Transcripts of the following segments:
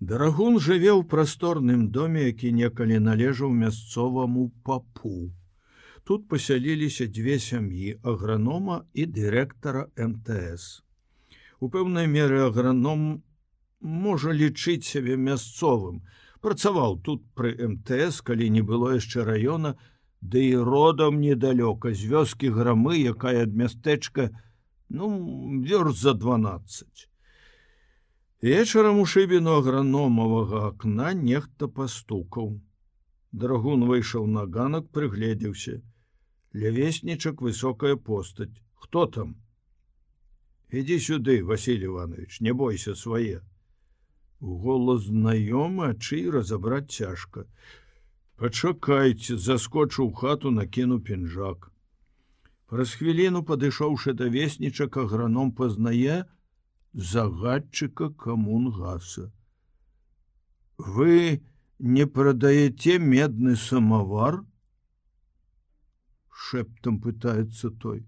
Дарагун жыве ў прасторным доме, які некалі належаў мясцоваму папу. Тут пасяліліся дзве сям'і агранома і дырэктара МТС. У пэўнай меры аграном можа лічыць сябе мясцовым. Працаваў тут пры МТС, калі не было яшчэ раёна, ды і родам недалёка з вёскі грамы, якая ад мястэчка ну вёрст за 12. Вечарам у шыбіну аграномавага акна нехта пастукаў. Драгун выйшаў на ганак, прыгледзеўся. Лявеснічак высокая постаць. Хто там? Ідзі сюды Василий иванович не бойся свае голос знаёмы чый разабраць цяжка. Пачакайце заскочыў хату накіну пінжак праз хвіліну падышоўшы да веснічак аграном пазнае загадчыка камунгаса. Вы не прадаеце медны самавар шэптам пытается той.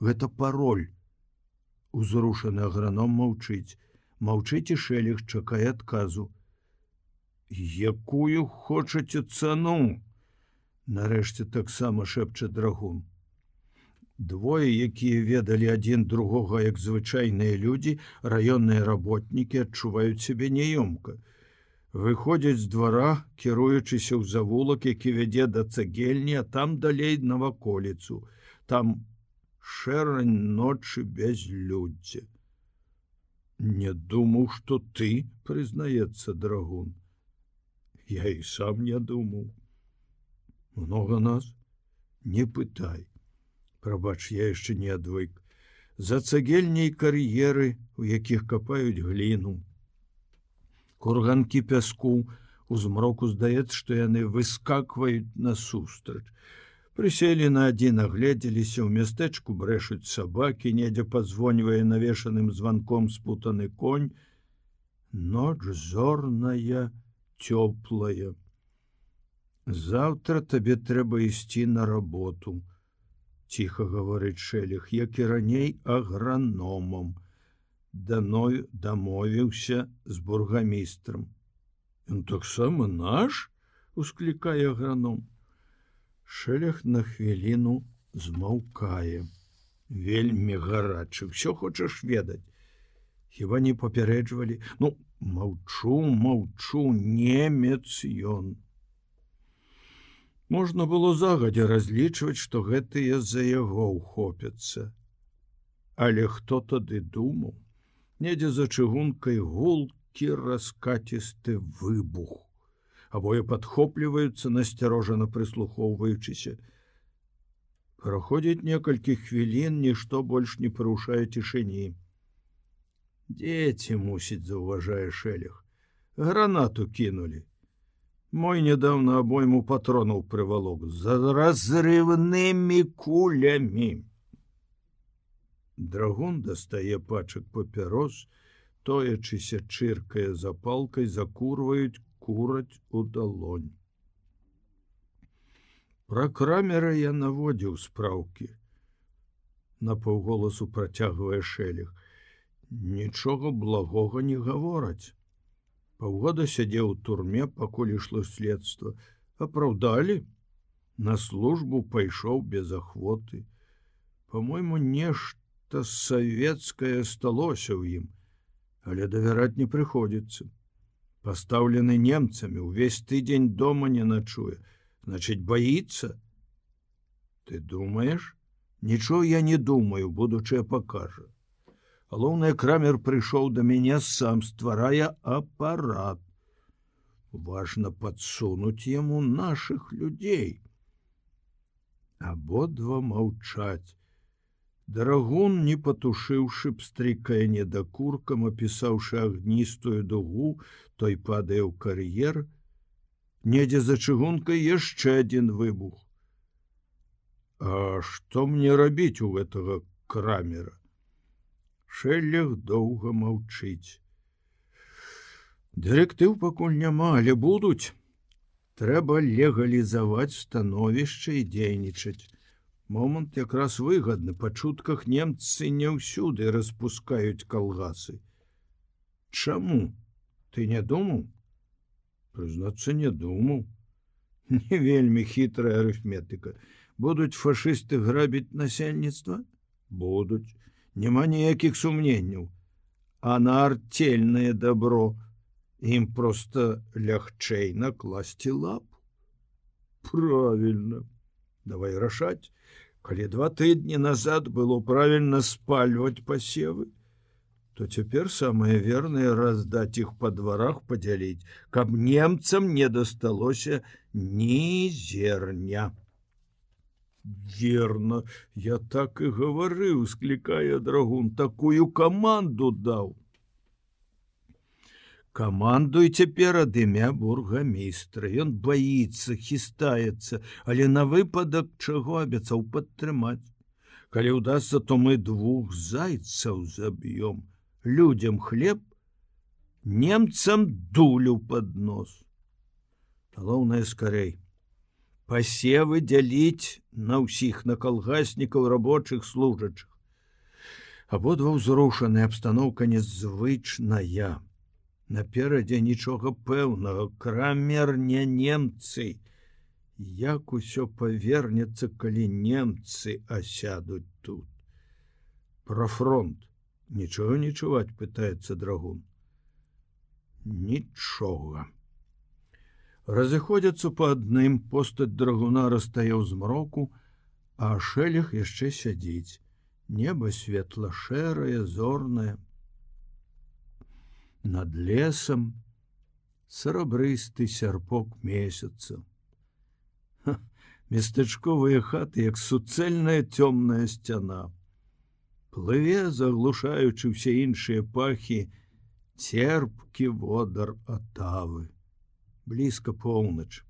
Гэта пароль. Узрушаны аграном маўчыць. Маўчыце шэлег чакае адказу. Якую хочаце цану? Нарэшце таксама шэпча драгун двое якія ведалі адзін другога як звычайныя людзі раённыя работнікі адчуваюць сябе няёмка. Выходзяць з двара кіруючыся ў завулак які вядзе да цагельні а там далей на ваколіцу там шэрань ночы без людзя не думаў что ты прызнаецца драгун. Я і сам не думаў много нас? Не пытай прабач я яшчэ не адвык за цагельняй кар'еры у якіх капаюць гліну. Курганкі пяску у змроку здаецца што яны выскакваюць насустрач. Прыселі на адзін агледзеліся ў мястэчку брэшуць сабакі недзе пазвоньвае навешаным званком спутаны конь. Ноч зорная цёплая. Завтра табе трэба ісці на работу ціха гаворыць шэлях як і раней аграномам даной дамовіўся з бургамістрам. Ён таксама наш усклікае аграном. Шэлях на хвіліну змаўкае. Вельмі гарачы, ўсё хочаш ведаць. Хіба не папярэджвалі, ну маўчу, маўчу, немец ён. Можна было загадзя разлічваць, што гэтыя з-за яго ўхопяцца. Але хто тады думаў? недзе за чыгункай гулкі раскацісты выбух. Абое падхопліваюцца насцярожана прыслухоўваючыся. Праходзіць некалькі хвілін нішто больш не парушае цішыні. Дзеці мусіць заўважае шэлях гранату кінулі мой нядаўна абойму патронаў прывалок за разрывнымі кулямі Драгун дастае пачак папярос, тоячыся чыркае запалкай закурваюць кураць у далонь. Пра крамера я наводзіў спраўкі. На паўголасу працягвае шэлях. Нічога благога не гавораць. Паўгода сядзеў у турме, пакуль ішло следства, апраўдалі, На службу пайшоў без ахвоты. По-мойму, нешта савецкае сталося ў ім, але давяраць не прыходзіцца. Пастаўлены немцамі увесь тыдзень дома не начуе, значыць баіцца. Ты думаеш, Нічого я не думаю, будучае пакажа. Галоўны крамер прыйшоў да мяне сам стварае апарат. Важна падсунуць яму наших людзей. Абодва маўчаць. Дарагун, не патушыўшы пстрыкае недакуркам, апісаўшы агністую дугу, той падае ў кар'ер, недзе за чыгункай яшчэ адзін выбух. А што мне рабіць у гэтага крамера? Шэллях доўга маўчыць. Дырэктыў пакуль няма, але будуць. Трэба легалізаваць становішча і дзейнічаць. Момант якраз выгадны па чутках немцы не ўсюды распускаюць калгасы. Чаму? Ты не думаў? Прызнацца не думаў. Не вельмі хітрая арыфметыка. Будуць фашысты грабіць насельніцтва? Будуць няма ніякіх сумненняў а на артельнае добро. Ім просто лягчэй накласці лап правильно. Давай рашаць калі два тыдні назад было правильно спальваць пасевы то цяпер самае вернае раздаць іх па дварах падзяліць, каб немцам не дасталося ні зерня. Верно, я так і гаварыў, склікае драгун, такую каманду даў. Камандуй цяпер ад імя бургамістра. Ён баіцца, хістаецца, але на выпадак чаго абяцаў падтрымаць. Калі ўдасся, то мы двух зайцаў заб'ём людям хлеб, немцам дулю под нос. Галоўнае скарэй. Пасевы дзяліць на ўсіх на калгаснікаў рабочых служачых. Абодва ўзрушаная абстаноўка незвычная. Наперадзе нічога пэўнага, крамер не немцы. Як усё павернецца, калі немцы асядуць тут. Пра фронт нічога не чуваць пытается драгун нічога разыходзяцца по адным постаць драгуна растаяў змроку а шэлях яшчэ сядзіць. Неба светла-шэрае зорнае. Над лесам срабрысты сярпок месяца. Местачковыя хаты як суцэльная цёмная сцяна. Плыве заглушаючы ўсе іншыя пахі церпкі водар атавы блізка поўнач.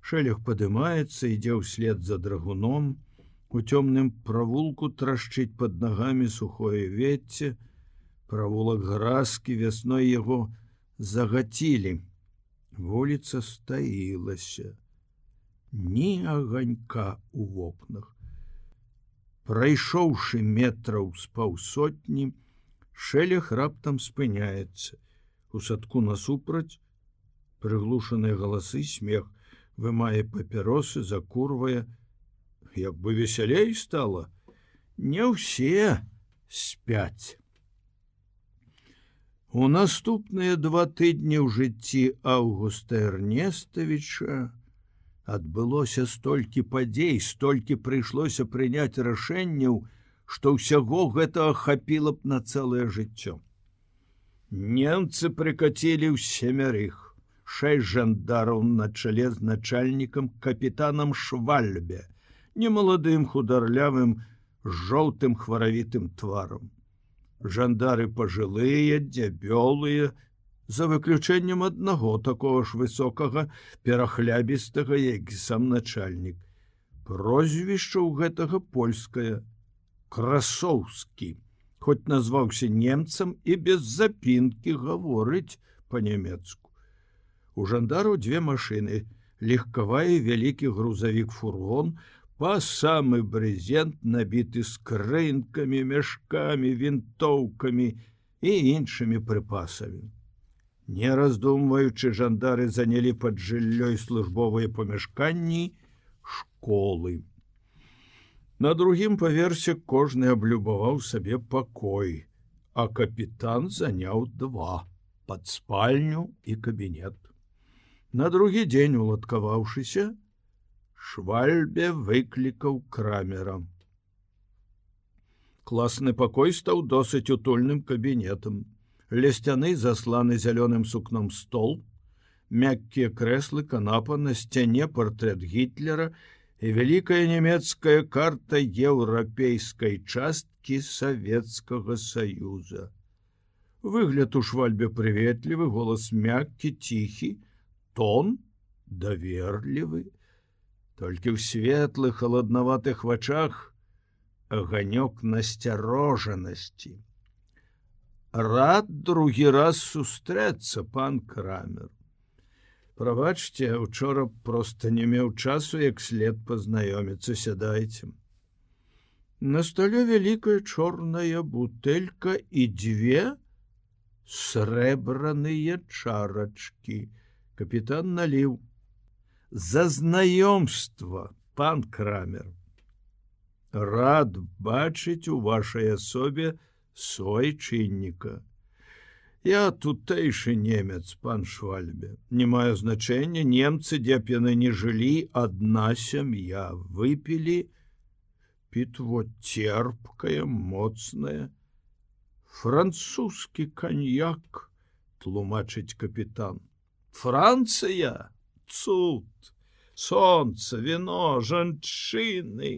Шэлях падымаецца ідзе ўслед за драгуном у цёмным правулку трашчыць под нагамі сухое вецце правулак гразкі вясной яго загацілі. Вуліца стаілася ні аганька у вокнах. Прайшоўшы метраў з паўсотні шэлях раптам спыняецца. У садку насупраць прыглушаныя галасы смех вымае папяросы закурвае. Як бы весялей стала. Не ўсе спяць. У наступныя два тыдні ў жыцці августа эрнеставіча адбылося столькі падзей столькі прыйшлося прыняць рашэнняў што ўсяго гэта хапіла б на цэлае жыццё. Немцы прыкацілі ў семярых шэсць жандараў на чале з начальнікам капітанам швальбе немаладым хударлявым жоўтым хваравітым тварам. Жандары пажылыя дзябёлыя за выключэннем аднаго такого ж высокага перахлябістага як сам начальнік. Прозвішча ў гэтага польская красоўскі. Хоць назваўся немцам і без запінкі гаворыць по-нямецку у жандару две машины легкавае вялікі грузавік фургон па самы брезент набіты скрынкамі мяшкамі вінтоўкамі і іншымі прыпасамі Не раздумваючы жандары занялі пад жыллёй службовыя памяшканні школы. На другім паверсе кожны аблюбаваў сабе пакой, а капітан заняў два пад спальню і кабінет. На другі дзень уладкаваўшыся, швальбе выклікаў крамерам. Класны пакой стаў досыць утульным кабінетам ля сцяны засланы зялёным сукном стол, мяккія крэслы канапа на сцяне портрет гітлера і вялікая нямецкая карта еўрапейскай часткі савецкага саюза. Выгляд у швальбе прыветлівы голас мяккі ціхі, тон даверлівы, толькі ў светлых халаднаватых вачах аганёк насцярожанасці. Рад другі раз сустрэцца пан крамер. Прабачце учора просто не меў часу як след пазнаёміцца сядайце. На столе вялікая чорная бутэлька і дзве срэбраныя чарачки капітан наліў за знаёмства пан крамер рад бачыць у вашай асобе суайчынніка я тутэйшы немец пан швальбе не мае значэння немцы дзе б яны не жылі адна сям'я выпілі пітво терпкае моцнае французскі каньяк тлумачыць капітан францыя цуд солнце вино жанчыны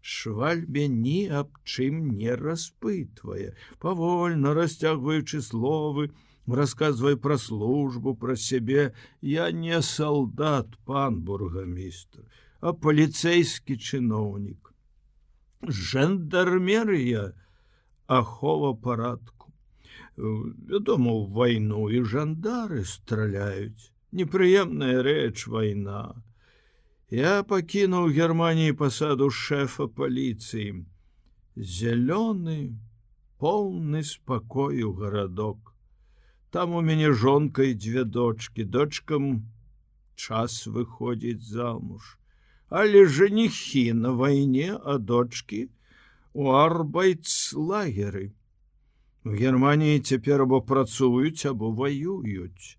швальбе ні аб чым не распытвае павольна расцягваючы словы расказвай пра службу пра сябе я не салдат пан бургамістр а паліцейскі чыноўнік жандармерыя ахова парадку Вядома у вайну і жандары страляюць непрыемная рэч вайна Я пакінуў Геррманіі пасаду шэфа паліцыі. Зялёны, поўны спакою гарадок. Там у мяне жонка і дзве дочки, дочкам час выходзіць замуж. Але жаніхі на вайне, а дочки у арбайцлагеры. У Геррманіі цяпер або працуюць або ваююць.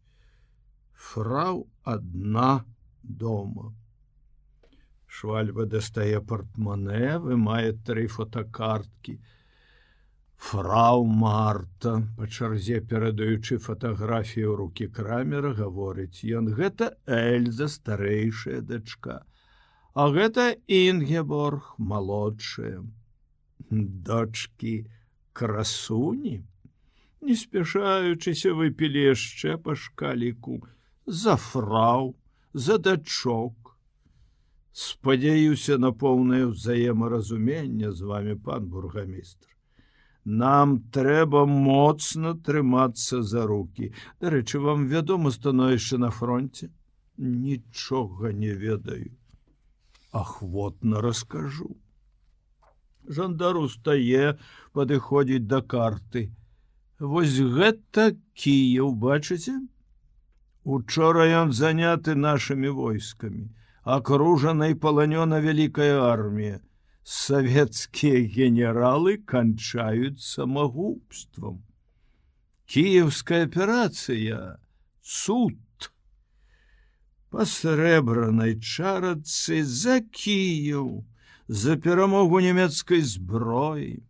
Фрау адна дома. Швальба дастае портмоне, вымае тры фотокарткі. Фрау Марта, па чарзе перадаючы фатаграфію рукі крамера гаворыць ён гэта Эльза старэйшая дачка. А гэта Інгеборг малодшая. Дочки красуні, не спяшаючыся выпілі яшчэ па шкаліку, за фрау, за дачок. Спадзяюся на поўнае ўзаемаразуменне з вами пан бургамістр. Нам трэба моцна трымацца за руки дарэчы вам вядома становішча на фронте нічога не ведаю. Ахвотна раскажу жандар устае падыходзіць да карты. Вось гэта кіяў бачыце? Учора ён заняты нашими войскамі. Окружанной полонена великая армия советские генералы кончают самогубством киевская операция суд по срэбранной чарацы за кіев за перамогу нямецкой зброі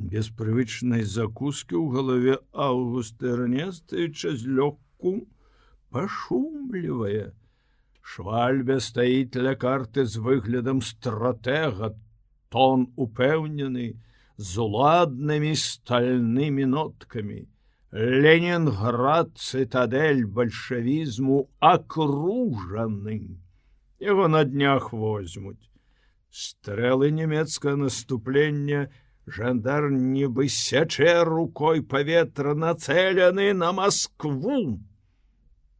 без прывычнай закуски ў галаве августа эрнестовича з лёгку пашумлівая Швальбе стаіць ля карты з выглядам стратега, тон упэўнены з уладнымі стальнымі ноткамі. Ленінград цытадель бальшавізму акружаны. Яго на днях возьмуць. Стрэлы нямецкае наступлення, жандар нібы сячэ рукой паветра нацэлены на Маскву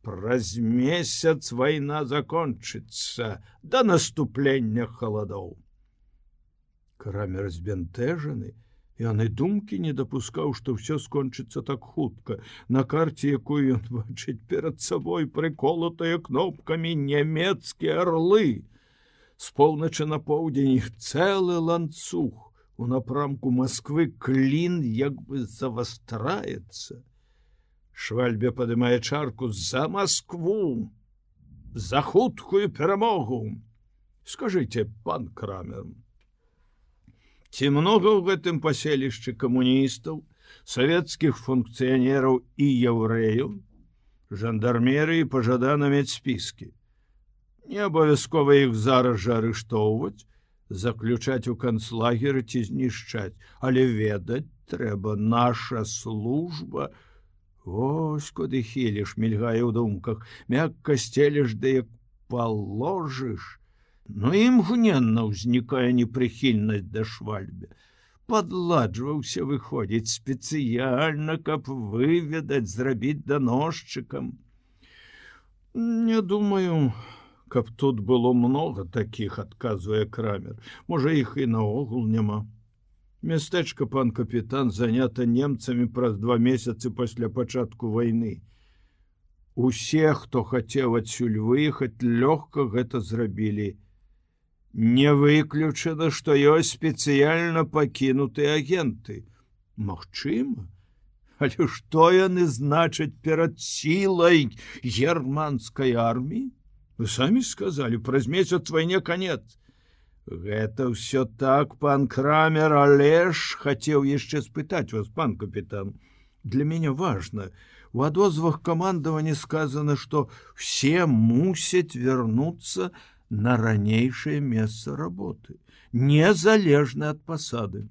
праз месяц вайна закончыцца да наступлення халадоў. Крамер збянтэжаны, яны думкі не дапускаў, што ўсё скончыцца так хутка. На карце, якую ён бачыць перад сабой прыколатыя кнопкамі нямецкія орлы. З поўначы на поўдзень іх цэлы ланцуг. У напрамку Масквы клін як бы завастраецца. Швальбе падымае чарку за Москву за хуткую перамогу! Скажите пан крамер ці много ў гэтым паселішчы камуністаў савецкіх функцыянераў і яўрэяў жандармерыі пажадана мець спіскі не абавязкова іх зараз жа арыштоўваць заключаць у канцлагеры ці знішчаць але ведаць трэба наша служба у Ось куды хіліш мільгае ў думках, мякка сцелеш да як паложыш. Ну імгненна ўзнікае непрыхільнасць да швальбе. Падладжваўся выходзіць спецыяльна, каб выведаць, зрабіць даносчыкам. Не думаю, каб тут было много таких, адказвае крамер. Можа іх і наогул няма. Мястэчка пан капітан занята немцамі праз два месяцы пасля пачатку войны. Усе, хто хацеў адсюль выехаць, лёгка гэта зрабілі. Не выключана, што ёсць спецыяльна пакінутыя агенты. Магчыма, Але што яны значаць перад сілай германскай арміі? Вы самі сказалі, праз месяц вайне конец. Гэта ўсё так, пан крамер, але ж хацеў яшчэ спытаць вас, пан капітан. Для мяне важна. У адозвах камандавання сказано, што все мусяць вярнуцца на ранейшае месца работы, незалежна ад пасады.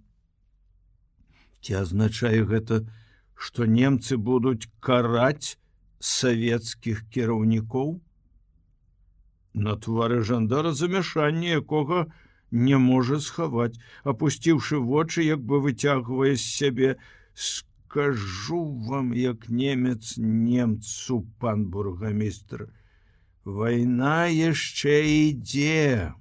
Ці азначае гэта, што немцы будуць караць савецкіх кіраўнікоў, На твары жандара замяшанне якога не можа схаваць, опусціўшы вочы, як бы выцягвае з сябе, скажу вам, як немец немцу пан бургамістр. Вайна яшчэ ідзе.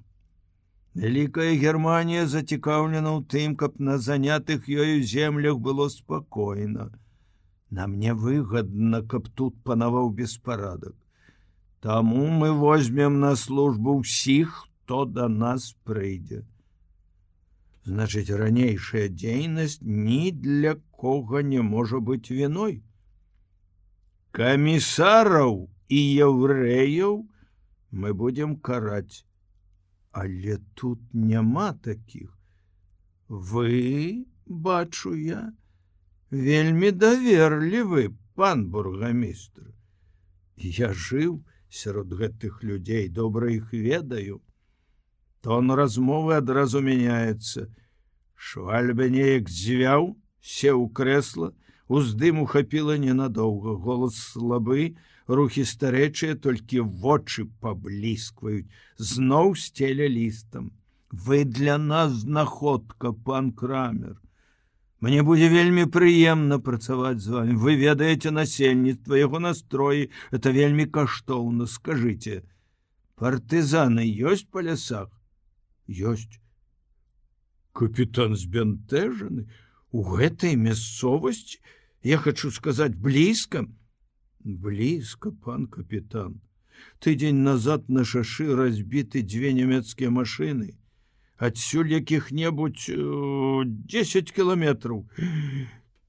Вялікая Германія зацікаўлена ў тым, каб на занятых ёю землях было спакойна. Нам не выгадна, каб тут панаваў беспарадак. Таму мы возьмем на службу ўсіх, хто да нас прыйдзе. Значыць, ранейшая дзейнасць ні для кога не можа быць віной. Камісараў і яўрэяў мы будзем караць, Але тут няма такіх. Вы, бачу я, вельмі даверлівы пан бургамістр. Я жыў, сярод гэтых людзей добра іх ведаю тон размовы адразу мяняецца. Швальбе неяк звяў сеў крэсла уздым ухапіла ненадоўга. Голос слабы рухі старэчыя толькі вочы пабліскваюць. Зноў сцеля лістам. Вы для нас знаходка пан крамер Мне будзе вельмі прыемна працаваць з вами. Вы ведаеце насельніцтва яго настроі, это вельмі каштоўна, скажыце. Партызаны ёсць па лясах, ёсць. Капітан збянтэжаны у гэтай мясцовасці, я хочу сказаць блізка, блізка, пан капітан. Тыдзень назад на шашы разбіты дзве нямецкія машины адсюль якіх-небудзь 10 э, кіламетраў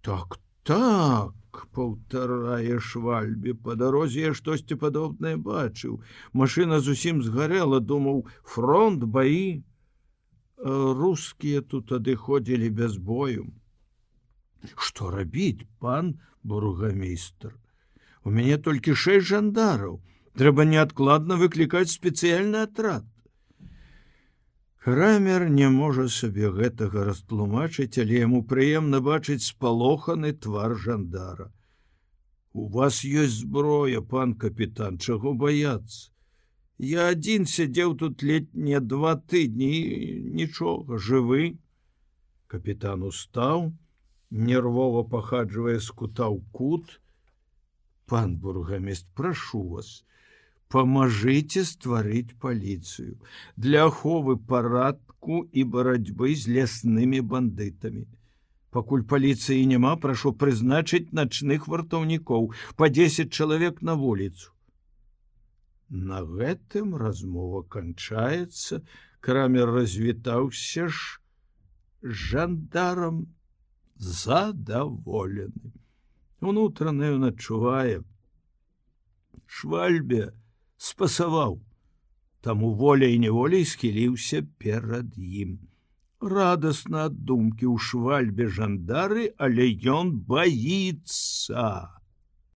так так полтарае швальбе. По дарозе я штосьці падобнае бачыў. Машина зусім згарэла думаў фронт баі. Э, рускія тут адыходзілі без бою. Что рабіць пан бургамейстр? У мяне толькі шэсць жандараў. Трэба неадкладна выклікаць спецыяльны атрад Крамер не можа сабе гэтага растлумачыць, але яму прыемна бачыць спалоханы твар жандара. У вас ёсць зброя, пан капітан, чаго баяцца. Я адзін сядзеў тут летне два тыдні, нічога, жывы. Капітан устаў, нервова пахаджвае з кута ў кут. Пан бургамест, прашу вас, памажыце стварыць паліцыю для аховы парадку і барацьбы з ляснымі бандытамі. Пакуль паліцыі няма, прашу прызначыць начных вартаўнікоў па 10 чалавек на вуліцу. На гэтым размова канчаецца, крамер развітаўся ж жандарам задаволены. Унутраную начувае швальбе, спасаваў. Таму воля і неволей схіліўся перад ім. Радасна ад думкі ў швальбе жандары, але ён баіцца.